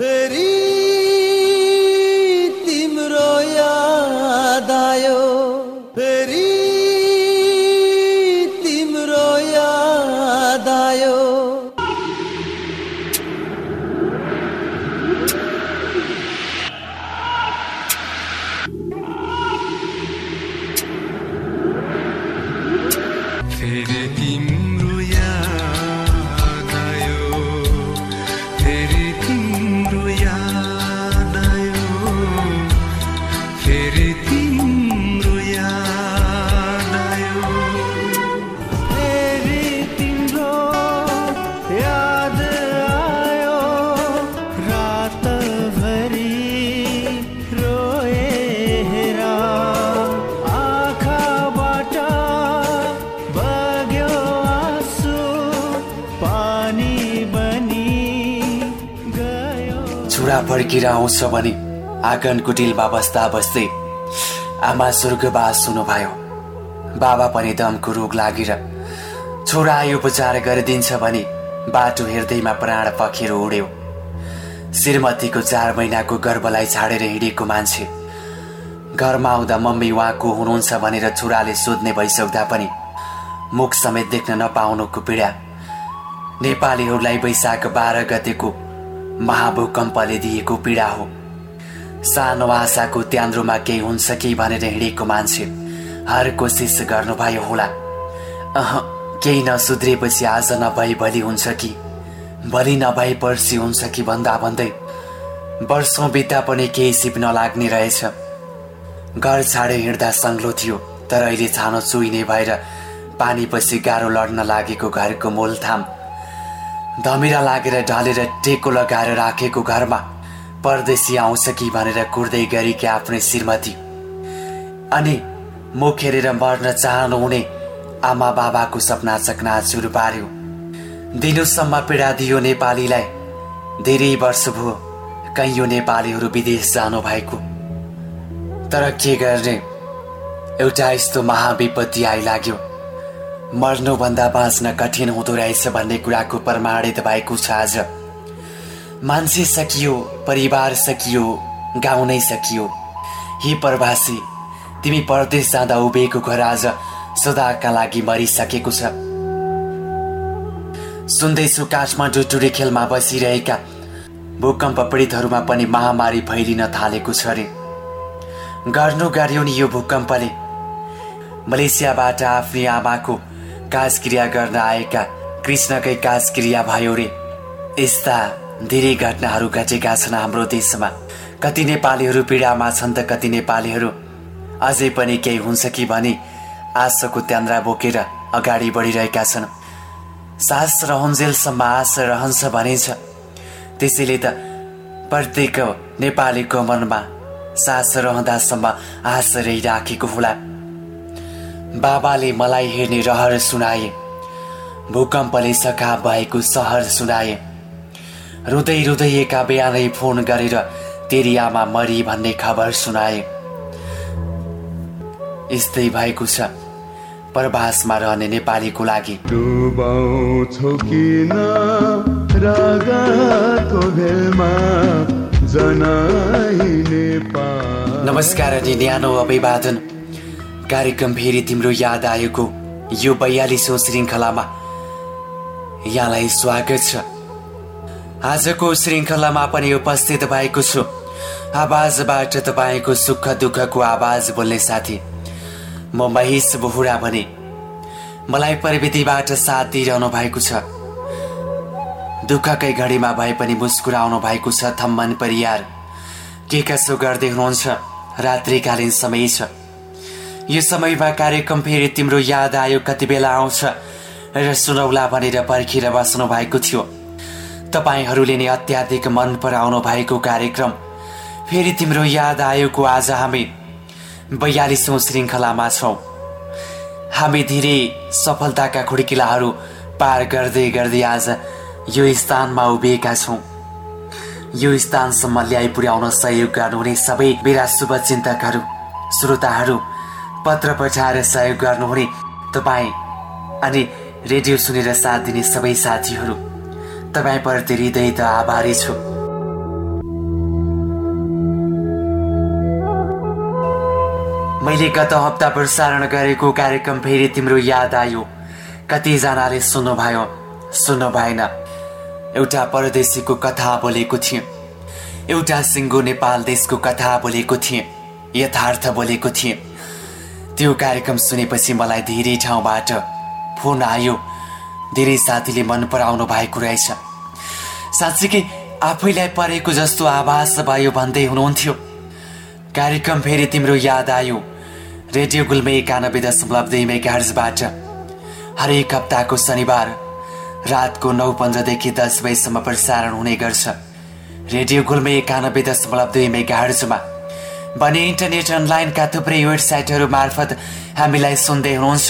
Teria छोरा फर्किएर आउँछ भने आँगन कुटिलमा बस्दा बस्दै आमा स्वर्गवास हुनुभयो। बाबा पनि दमको रोग लागेर छोरा उपचार गरिदिन्छ भने बाटो हेर्दैमा प्राण पखेर उड्यो। श्रीमतीको चार महिनाको गर्भलाई छाडेर हिँडेको मान्छे। घरमा आउँदा मम्मी उहाँको हुनुहुन्छ भनेर छोराले सोध्ने भइसक्दा पनि मुख समेत देख्न नपाउनुको पीडा। नेपालीहरूलाई वैशाख बाह्र गतेको महाभूकम्पले दिएको पीडा हो। सानो आशाको त्यान्द्रोमा केही हुन्छ कि भनेर हिँडेको मान्छे हर कोसिस गर्नुभयो होला। अह केही नसुध्रेपछि आज नभई भोलि हुन्छ कि? भोलि नभए पर्सि हुन्छ कि भन्दा भन्दै। वर्षौँ बित्दा पनि केही सिप नलाग्ने रहेछ। घर छाडे हिँड्दा सङ्लो थियो तर अहिले छानो चुइने भएर पानीपछि गाह्रो लड्न लागेको घरको मोलथाम धमिरा लागेर ढलेर टेको लगाएर राखेको घरमा परदेशी आउँछ कि भनेर कुर्दै गरेकी आफ्नै श्रीमती। अनि मुख हेरेर मर्न चाहनुहुने आमा बाबाको सपना चुर पार्यो। दिनुसम्म पीडा दियो नेपालीलाई। धेरै वर्ष भयो कैयौँ नेपालीहरू विदेश जानु भएको तर के गर्ने? एउटा यस्तो महाविपत्ति आइलाग्यो। मर्नुभन्दा बाँच्न कठिन हुँदो रहेछ भन्ने कुराको प्रमाणित भएको छ आज। मान्छे सकियो परिवार सकियो गाउँ नै सकियो। हे प्रवासी तिमी परदेश जाँदा उभिएको घर आज सदाका लागि मरिसकेको छ। सुन्दैछु काठमाडौँ टुरी खेलमा बसिरहेका भूकम्प पीडितहरूमा पनि महामारी फैलिन थालेको छ अरे गर्नु गर्यो नि यो भूकम्पले। मलेसियाबाट आफ्नै आमाको काजक्रिया गर्न आएका कृष्णकै काजक्रिया भयो रे। यस्ता धेरै घटनाहरू घटेका छन् हाम्रो देशमा। कति नेपालीहरू पीडामा छन् त कति नेपालीहरू। अझै पनि केही हुन्छ कि भने आशाको त्यान्द्रा बोकेर अगाडि बढिरहेका छन्। सास रहन्जेलसम्म आश रहन्छ भनिन्छ। त्यसैले त प्रत्येक नेपालीको मनमा सास रहँदासम्म आश रहिराखेको होला। बाबाले मलाई हेर्ने रहर सुनाए। भूकम्पले सखा भएको सहर सुनाए। रुँदै रुँदै एका बिहानै फोन गरेर तेरी आमा मरी भन्ने खबर सुनाए। यस्तै भएको छ। प्रवासमा रहने नेपालीको लागि। नमस्कार अनि न्यानो अभिवादन। कार्यक्रम फेरि तिम्रो याद आएको यो बयालिसौँ श्रृङ्खलामा। यहाँलाई स्वागत छ। आजको श्रृङ्खलामा पनि उपस्थित भएको छु। आवाजबाट तपाईँको सुख दुःखको आवाज बोल्ने साथी। म महेश बोहुरा भने मलाई प्रविधिबाट साथ दिइरहनु भएको छ। दुःखकै घडीमा भए पनि मुस्कुराउनु भएको छ थम्मन परियार। के कसो गर्दै हुनुहुन्छ? रात्रिकालीन समय छ। यो समयमा कार्यक्रम फेरि तिम्रो याद आयो कति बेला आउँछ र सुनौला भनेर पर्खिएर बस्नु भएको थियो। तपाईँहरूले नै अत्याधिक मन पराउनु भएको कार्यक्रम। फेरि तिम्रो याद आयोको आज हामी बयालिसौँ श्रृङ्खलामा छौँ। हामी धेरै सफलताका खुड्किलाहरू पार गर्दै गर्दै आज यो स्थानमा उभिएका छौँ। यो स्थानसम्म ल्याइ पुर्याउन सहयोग गर्नुहुने सबै मेरा शुभचिन्तकहरू श्रोताहरू पत्र पठाएर सहयोग गर्नुहुने तपाईँ अनि रेडियो सुनेर साथ दिने सबै साथीहरू तपाईँप्रति हृदय त आभारी छु। मैले गत हप्ता प्रसारण गरेको कार्यक्रम फेरि तिम्रो याद आयो। कतिजनाले सुन्नुभयो सुन्नु भएन एउटा परदेशीको कथा बोलेको थिएँ। एउटा सिङ्गो नेपाल देशको कथा बोलेको थिएँ। यथार्थ बोलेको थिएँ। त्यो कार्यक्रम सुनेपछि मलाई धेरै ठाउँबाट फोन आयो। धेरै साथीले मन पराउनु भएको रहेछ। साँच्चीकै आफैलाई परेको जस्तो आभास भयो भन्दै हुनुहुन्थ्यो। कार्यक्रम फेरि तिम्रो याद आयो। रेडियो गुल्मे एकानब्बे दशमलव दुई मेगार्जबाट हरेक हप्ताको शनिबार रातको नौ पन्ध्रदेखि दस बजीसम्म प्रसारण हुने गर्छ। रेडियो गुल्मे एकानब्बे दशमलव दुई मेगार्जमा भने इन्टरनेट अनलाइनका थुप्रै वेबसाइटहरू मार्फत हामीलाई सुन्दै हुनुहुन्छ।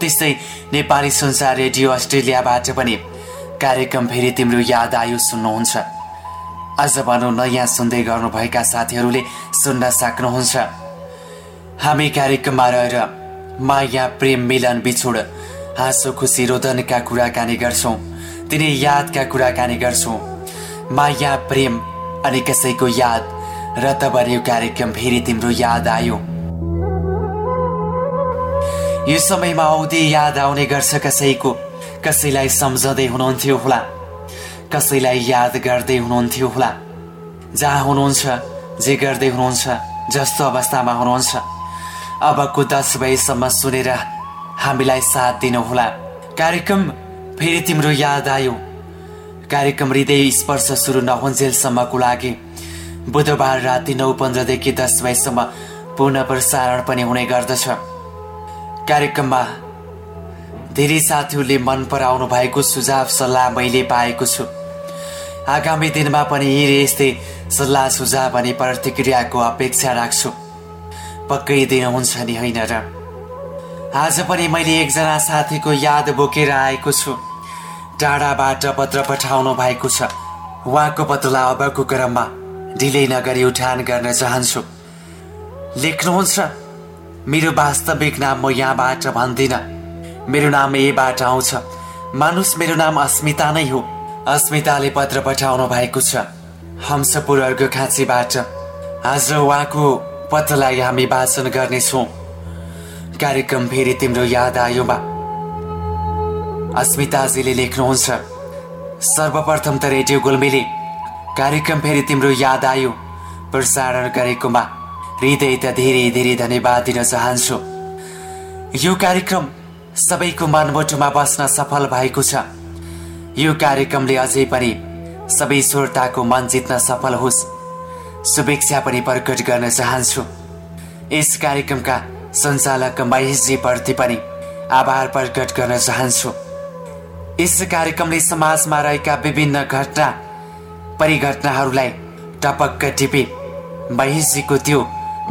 त्यस्तै नेपाली संसार रेडियो अस्ट्रेलियाबाट पनि कार्यक्रम फेरि तिम्रो याद आयो सुन्नुहुन्छ। आज भनौँ नयाँ सुन्दै गर्नुभएका साथीहरूले सुन्न सक्नुहुन्छ। हामी कार्यक्रममा रहेर माया प्रेम मिलन बिछोड हाँसो खुसी रोदनका कुराकानी गर्छौँ। तिनै यादका कुराकानी गर्छौँ। माया प्रेम अनि कसैको याद र बन्यो कार्यक्रम फेरि तिम्रो याद आयो। यो समयमा आउँदै याद आउने गर्छ कसैको। कसैलाई सम्झँदै हुनुहुन्थ्यो होला। कसैलाई याद गर्दै हुनुहुन्थ्यो होला। जहाँ हुनुहुन्छ जे गर्दै हुनुहुन्छ जस्तो अवस्थामा हुनुहुन्छ। अबको दस बजीसम्म सुनेर हामीलाई साथ दिनुहोला कार्यक्रम फेरि तिम्रो याद आयो। कार्यक्रम हृदय स्पर्श सुरु नहुन्जेलसम्मको लागि बुधबार राति नौ पन्ध्रदेखि दस बजीसम्म पुनः प्रसारण पनि हुने गर्दछ। कार्यक्रममा धेरै साथीहरूले मन पराउनु भएको सुझाव सल्लाह मैले पाएको छु। आगामी दिनमा पनि यी यस्तै सल्लाह सुझाव अनि प्रतिक्रियाको अपेक्षा राख्छु। पक्कै दिनुहुन्छ नि होइन र। आज पनि मैले एकजना साथीको याद बोकेर आएको छु। टाढाबाट पत्र पठाउनु भएको छ। उहाँको पत्रलाई अबको क्रममा। ढिलै नगरी उठान गर्न चाहन्छु। लेख्नुहुन्छ मेरो वास्तविक नाम म यहाँबाट भन्दिनँ। मेरो नाम एबाट आउँछ। मानुस मेरो नाम अस्मिता नै हो। अस्मिताले पत्र पठाउनु भएको छ। हंसपुर अर्घ खाँचीबाट आज उहाँको पत्रलाई हामी वाचन गर्नेछौँ। कार्यक्रम फेरि तिम्रो याद आयोमा। अस्मिताजीले लेख्नुहुन्छ सर्वप्रथम त रेडियो गुल्मीले कार्यक्रम फेरि तिम्रो याद आयो। प्रसारण गरेकोमा हृदय त धेरै धेरै धन्यवाद दिन चाहन्छु। यो कार्यक्रम सबैको मनमुटुमा बस्न सफल भएको छ। यो कार्यक्रमले अझै पनि सबै श्रोताको मन जित्न सफल होस्। शुभेच्छा पनि प्रकट गर्न चाहन्छु। यस कार्यक्रमका सञ्चालक महेशजीप्रति पनि आभार प्रकट गर्न चाहन्छु। यस कार्यक्रमले समाजमा रहेका विभिन्न घटना परिघटनाहरूलाई टपक्क टिपे। महेशजीको त्यो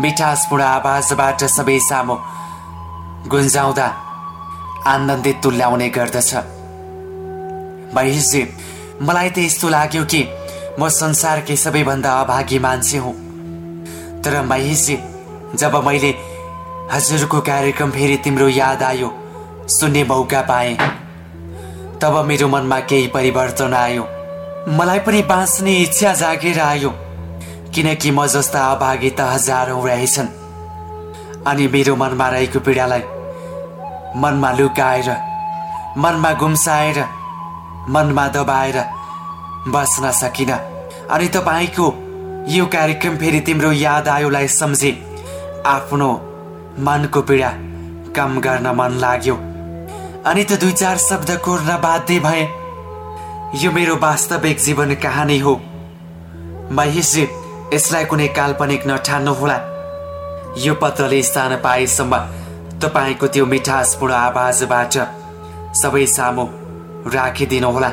मिठासपूर्ण आवाजबाट सबै सामु गुन्जाउँदा आनन्दित तुल्याउने गर्दछ। महेशजी मलाई त यस्तो लाग्यो कि म संसारकै सबैभन्दा अभागी मान्छे हुँ। तर महेशजी जब मैले हजुरको कार्यक्रम फेरि तिम्रो याद आयो सुन्ने मौका पाएँ तब मेरो मनमा केही परिवर्तन आयो। मलाई पनि बाँच्ने इच्छा जागेर आयो किनकि म जस्ता अभागी त हजारौँ रहेछन्। अनि मेरो मनमा रहेको पीडालाई मनमा लुकाएर मनमा गुम्साएर मनमा दबाएर बस्न सकिन। अनि तपाईँको यो कार्यक्रम फेरि तिम्रो याद आयोलाई सम्झे आफ्नो मनको पीडा कम गर्न मन लाग्यो। अनि त दुई चार शब्द कोर्न बाध्य भए यो मेरो वास्तविक जीवन कहानी हो। महेशजी यसलाई कुनै काल्पनिक नठान्नुहोला यो पत्रले स्थान पाएसम्म तपाईँको त्यो मिठासपूर्ण आवाजबाट सबै सामु राखिदिनुहोला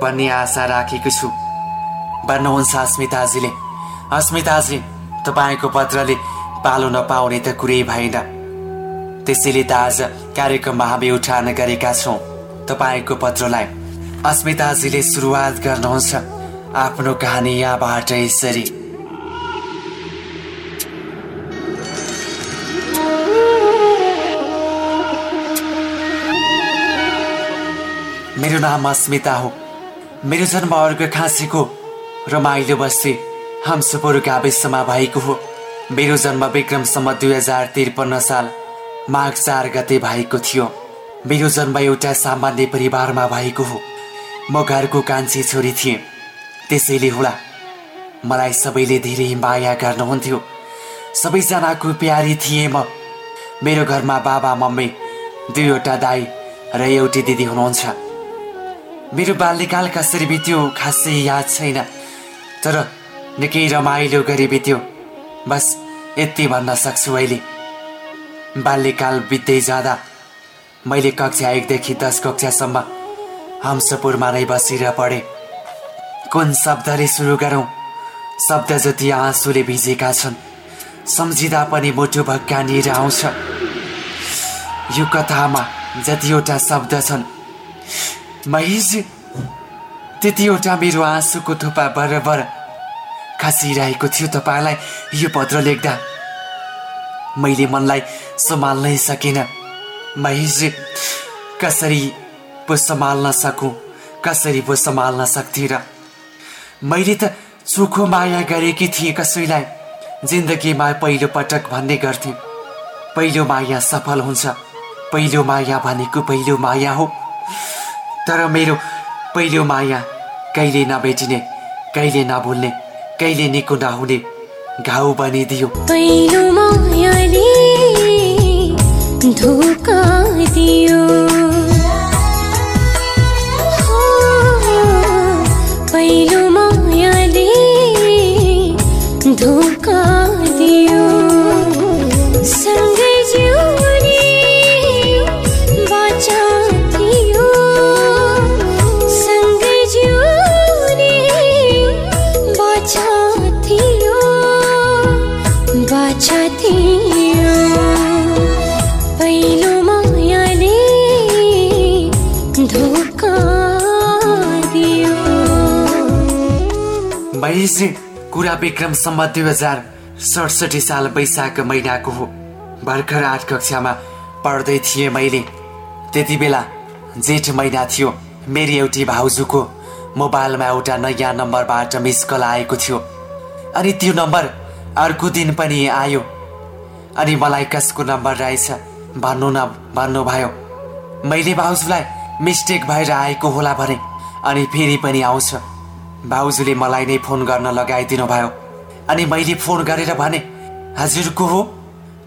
भन्ने आशा राखेको छु। भन्नुहुन्छ अस्मिताजीले। अस्मिताजी तपाईँको पत्रले पालो नपाउने त कुरै भएन। त्यसैले त आज कार्यक्रममा हामी उठान गरेका छौँ। तपाईँको पत्रलाई अस्मिताजीले सुरुवात गर्नुहुन्छ आफ्नो कहानी यहाँबाट यसरी। मेरो नाम अस्मिता हो। मेरो जन्म अर्घ खाँसीको रमाइलो बस्ती हमसपुर गाविसमा भएको हो। मेरो जन्म विक्रमसम्म दुई हजार त्रिपन्न साल माघ चार गते भएको थियो। मेरो जन्म एउटा सामान्य परिवारमा भएको हो। म घरको कान्छी छोरी थिएँ। त्यसैले होला मलाई सबैले धेरै माया गर्नुहुन्थ्यो। सबैजनाको प्यारी थिएँ म। मेरो घरमा बाबा मम्मी दुईवटा दाई र एउटी दिदी हुनुहुन्छ। मेरो बाल्यकाल कसरी बित्यो खासै याद छैन तर निकै रमाइलो गरी बित्यो। बस यति भन्न सक्छु अहिले। बाल्यकाल बित्दै जाँदा मैले कक्षा एकदेखि दस कक्षासम्म हम्सपुरमा नै बसेर पढेँ। कुन शब्दले सुरु गरौँ? शब्द जति आँसुले भिजेका छन्। सम्झिँदा पनि मुटु भक्कानिएर आउँछ। यो कथामा जतिवटा शब्द छन्। महेशजी त्यतिवटा मेरो आँसुको थुपा बराबर खसिरहेको थियो तपाईँलाई यो पत्र लेख्दा। मैले मनलाई सम्हाल्नै सकिनँ। महेशजी कसरी पो सम्हाल्न सकौँ? कसरी पो सम्हाल्न सक्थेँ र? मैले त सुखो माया गरेकी थिएँ कसैलाई। जिन्दगीमा पहिलो पटक भन्ने गर्थेँ पहिलो माया सफल हुन्छ पहिलो माया भनेको पहिलो माया हो। तर मेरो पहिलो माया कहिले नभेटिने कहिले नभुल्ने कहिले निको नहुने घाउ बनिदियो। पहिलो मायाले धोका दियो। महेशजी कुरा विक्रमसम्म दुई हजार सडसठी साल वैशाख महिनाको हो। भर्खर आठ कक्षामा पढ्दै थिएँ मैले। त्यति बेला जेठ महिना थियो। मेरी एउटी भाउजूको मोबाइलमा एउटा नयाँ नम्बरबाट मिस कल आएको थियो। अनि त्यो नम्बर अर्को दिन पनि आयो। अनि मलाई कसको नम्बर रहेछ भन्नु न भन्नुभयो। मैले भाउजूलाई मिस्टेक भएर आएको होला भने अनि फेरि पनि आउँछ। भाउजूले मलाई नै फोन गर्न लगाइदिनु भयो। अनि मैले फोन गरेर भने हजुरको हो?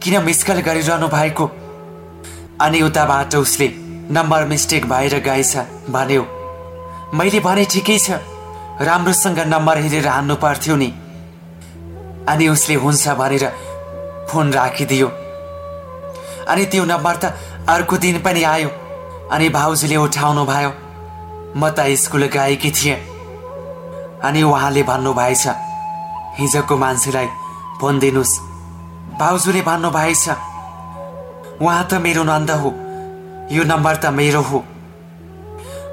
किन मिस कल गरिरहनु भएको? अनि उताबाट उसले नम्बर मिस्टेक भएर गएछ भन्यो मैले भने ठिकै छ राम्रोसँग नम्बर हेरेर हान्नु पर्थ्यो नि। अनि उसले हुन्छ भनेर फोन राखिदियो। अनि त्यो नम्बर त अर्को दिन पनि आयो। अनि भाउजूले उठाउनु भयो म त स्कुल गएकी थिएँ। अनि उहाँले भन्नुभएछ हिजोको मान्छेलाई फोन दिनुहोस् भाउजूले भन्नुभएछ उहाँ त मेरो नन्द हो यो नम्बर त मेरो हो।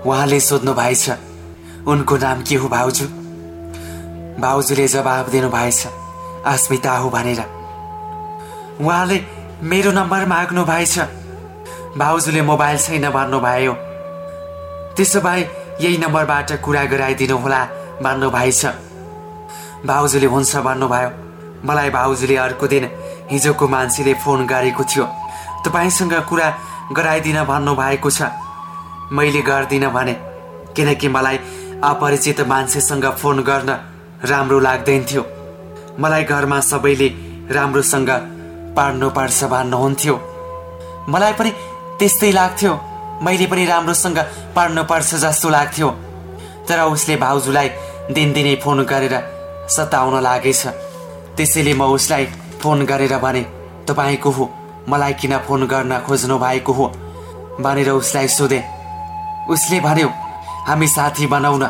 उहाँले सोध्नु भएछ उनको नाम के हो भाउजू? भाउजूले जवाब दिनुभएछ अस्मिता हो भनेर। उहाँले मेरो नम्बर माग्नु भएछ भाउजूले मोबाइल छैन भन्नुभयो। त्यसो भए यही नम्बरबाट कुरा गराइदिनु होला भन्नुभएछ भाउजूले हुन्छ भन्नुभयो मलाई भाउजूले अर्को दिन हिजोको मान्छेले फोन गरेको थियो। तपाईँसँग कुरा गराइदिन भन्नुभएको छ। मैले गर्दिनँ भने किनकि मलाई अपरिचित मान्छेसँग फोन गर्न राम्रो लाग्दैन थियो। मलाई घरमा सबैले राम्रोसँग पार्नुपर्छ भन्नुहुन्थ्यो। मलाई पनि त्यस्तै लाग्थ्यो। मैले पनि राम्रोसँग पढ्नुपर्छ जस्तो लाग्थ्यो। तर उसले भाउजूलाई दिनदिनै फोन गरेर सताउन लागेछ। त्यसैले म उसलाई फोन गरेर भने तपाईँको हो मलाई किन फोन गर्न खोज्नु भएको हो? भनेर उसलाई सोधेँ। उसले भन्यो हामी साथी बनाउन।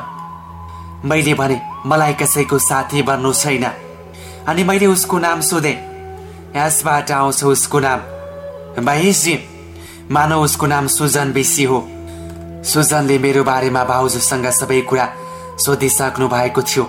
मैले भने मलाई कसैको साथी बन्नु छैन। अनि मैले उसको नाम सोधेँ यसबाट आउँछ उसको नाम। महेशजी मानव उसको नाम सुजन बेसी हो। सुजनले मेरो बारेमा भाउजूसँग सबै कुरा सोधिसक्नु भएको थियो।